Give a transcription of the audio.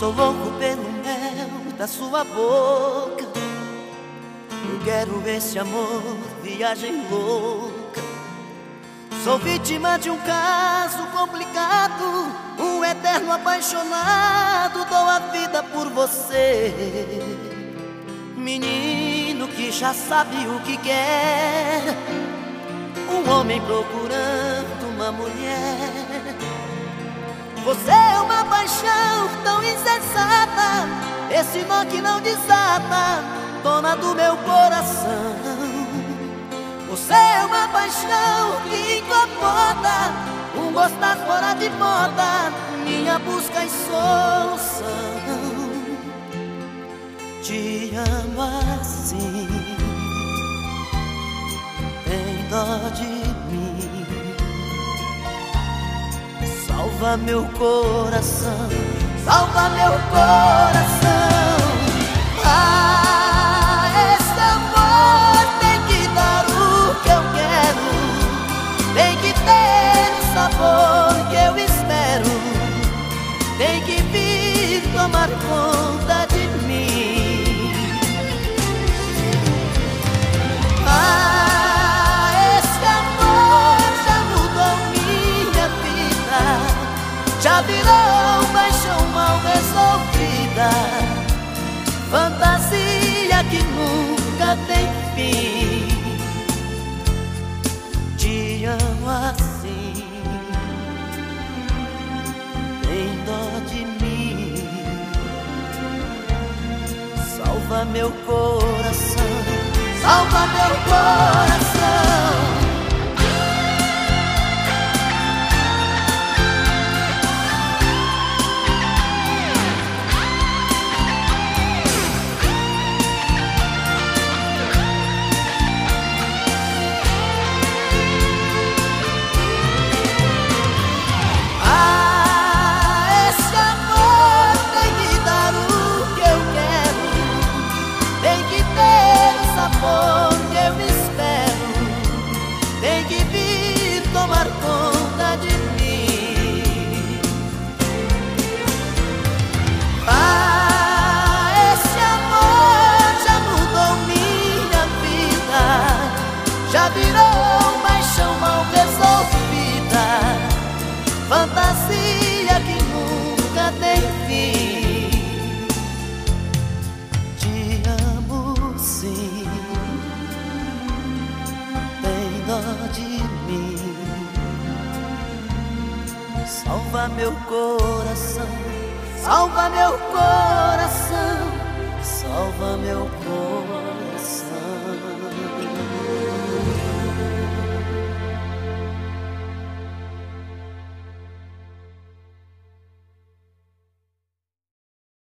beber no mel da sua boca. Eu quero esse amor, viagem louca. Sou vítima de um caso complicado, um eterno apaixonado. Dou a vida por você, menino que já sabe o que quer. Um homem procurando uma mulher. Você tão insensata, esse nó que não desata, dona do meu coração. Você é uma paixão que incomoda, um gostar fora de moda, minha busca e solução. Te amo assim, tem dó de Salva meu coração, salva meu coração. Nunca tem fim. Te amo assim, tem dó de mim, salva meu coração, salva meu coração. Fantasia que nunca tem fim. Te amo sim, tem dó de mim. Salva meu coração, salva meu coração, salva meu coração.